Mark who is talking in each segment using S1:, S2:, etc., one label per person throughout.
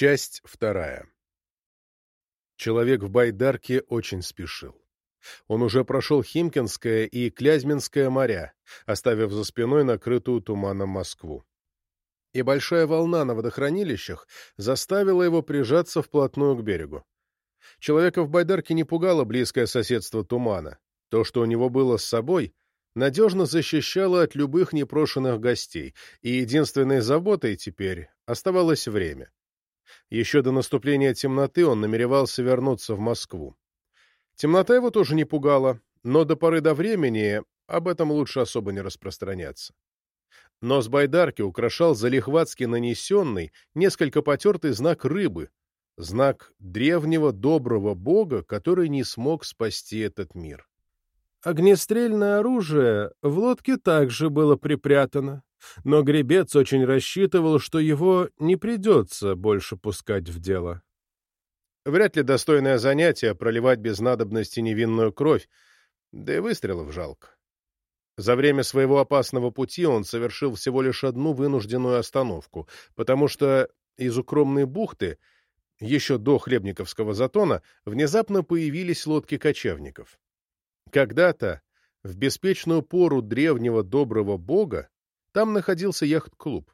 S1: Часть вторая. Человек в байдарке очень спешил. Он уже прошел Химкинское и Клязьминское моря, оставив за спиной накрытую туманом Москву. И большая волна на водохранилищах заставила его прижаться вплотную к берегу. Человека в байдарке не пугало близкое соседство тумана. То, что у него было с собой, надежно защищало от любых непрошенных гостей, и единственной заботой теперь оставалось время. Еще до наступления темноты он намеревался вернуться в Москву. Темнота его тоже не пугала, но до поры до времени об этом лучше особо не распространяться. Нос байдарки украшал залихватски нанесенный, несколько потертый знак рыбы, знак древнего доброго бога, который не смог спасти этот мир. Огнестрельное оружие в лодке также было припрятано, но гребец очень рассчитывал, что его не придется больше пускать в дело. Вряд ли достойное занятие проливать без надобности невинную кровь, да и выстрелов жалко. За время своего опасного пути он совершил всего лишь одну вынужденную остановку, потому что из укромной бухты, еще до Хлебниковского затона, внезапно появились лодки кочевников. Когда-то, в беспечную пору древнего доброго бога, там находился яхт-клуб.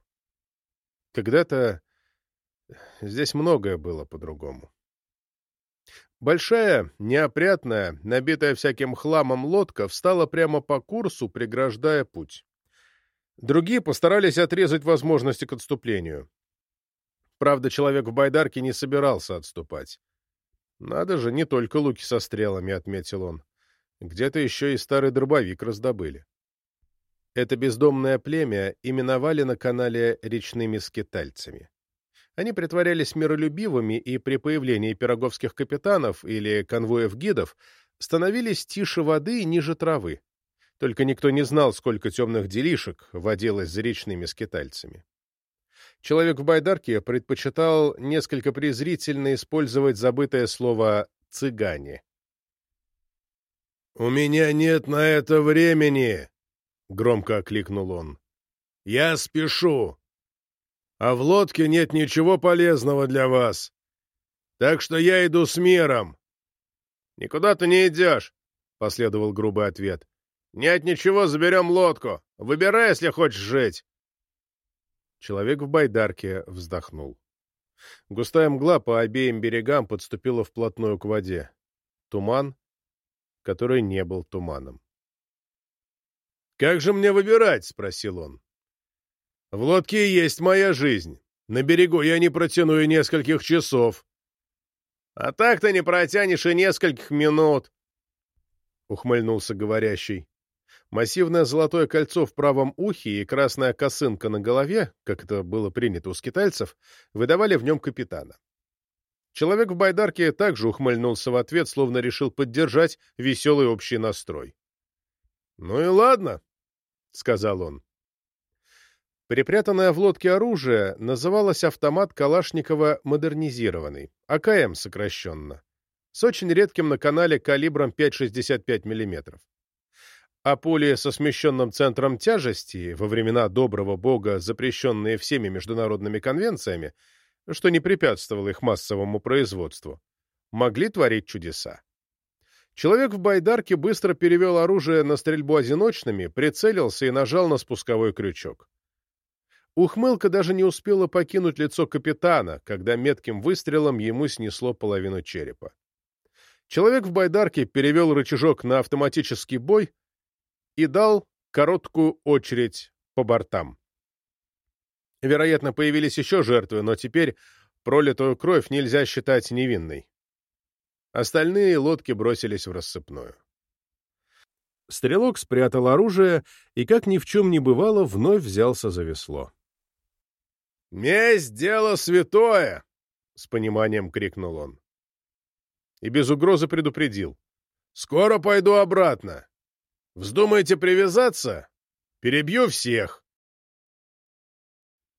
S1: Когда-то здесь многое было по-другому. Большая, неопрятная, набитая всяким хламом лодка встала прямо по курсу, преграждая путь. Другие постарались отрезать возможности к отступлению. Правда, человек в байдарке не собирался отступать. «Надо же, не только луки со стрелами», — отметил он. «Где-то еще и старый дробовик раздобыли». Это бездомное племя именовали на канале речными скитальцами. Они притворялись миролюбивыми и при появлении пироговских капитанов или конвоев-гидов становились тише воды и ниже травы. Только никто не знал, сколько темных делишек водилось за речными скитальцами. Человек в байдарке предпочитал несколько презрительно использовать забытое слово «цыгане».
S2: «У меня нет на это времени!» — громко окликнул он. «Я спешу, а в лодке нет ничего полезного для вас, так что я иду с миром».
S1: «Никуда ты не идешь», — последовал грубый ответ. «Нет ничего, заберем лодку. Выбирай, если хочешь жить». Человек в байдарке вздохнул. Густая мгла по обеим берегам подступила вплотную к воде. Туман, который не был туманом.
S2: «Как же мне выбирать?» — спросил он. «В лодке есть моя жизнь. На берегу я не протяну и нескольких часов».
S1: «А так ты не протянешь и нескольких минут», — ухмыльнулся говорящий. Массивное золотое кольцо в правом ухе и красная косынка на голове, как это было принято у скитальцев, выдавали в нем капитана. Человек в байдарке также ухмыльнулся в ответ, словно решил поддержать веселый общий настрой.
S2: «Ну и ладно», — сказал он.
S1: Припрятанное в лодке оружие называлось автомат Калашникова модернизированный, АКМ сокращенно, с очень редким на канале калибром 5,65 мм. А пули со смещенным центром тяжести, во времена доброго бога, запрещенные всеми международными конвенциями, что не препятствовало их массовому производству, могли творить чудеса. Человек в байдарке быстро перевел оружие на стрельбу одиночными, прицелился и нажал на спусковой крючок. Ухмылка даже не успела покинуть лицо капитана, когда метким выстрелом ему снесло половину черепа. Человек в байдарке перевел рычажок на автоматический бой и дал короткую очередь по бортам. Вероятно, появились еще жертвы, но теперь пролитую кровь нельзя считать невинной. Остальные лодки бросились в рассыпную. Стрелок спрятал оружие и, как ни в чем не бывало, вновь взялся за весло.
S2: «Месть — дело святое!» — с пониманием крикнул он.
S1: И без угрозы предупредил.
S2: «Скоро пойду обратно. Вздумаете привязаться? Перебью всех!»